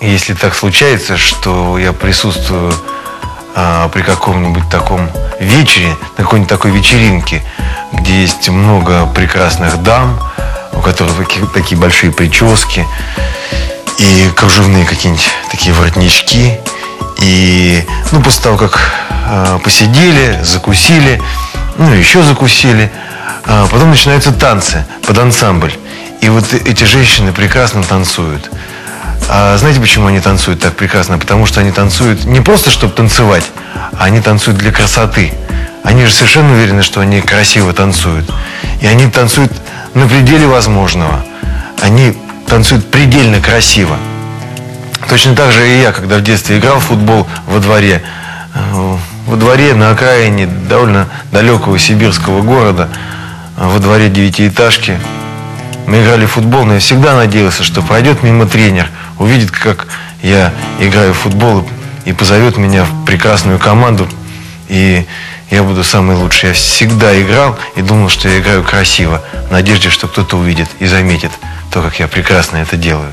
если так случается, что я присутствую а, при каком-нибудь таком вечере, на какой-нибудь такой вечеринке, где есть много прекрасных дам, у которых такие, такие большие прически и кружевные какие-нибудь такие воротнички. И ну, после того, как э, посидели, закусили, ну еще закусили, а потом начинаются танцы под ансамбль. И вот эти женщины прекрасно танцуют. А знаете, почему они танцуют так прекрасно? Потому что они танцуют не просто, чтобы танцевать, а они танцуют для красоты. Они же совершенно уверены, что они красиво танцуют. И они танцуют на пределе возможного. Они танцуют предельно красиво. Точно так же и я, когда в детстве играл в футбол во дворе, э, во дворе на окраине довольно далекого сибирского города, во дворе девятиэтажки, мы играли в футбол, но я всегда надеялся, что пройдет мимо тренер, увидит, как я играю в футбол и позовет меня в прекрасную команду, и я буду самый лучший. Я всегда играл и думал, что я играю красиво, в надежде, что кто-то увидит и заметит то, как я прекрасно это делаю.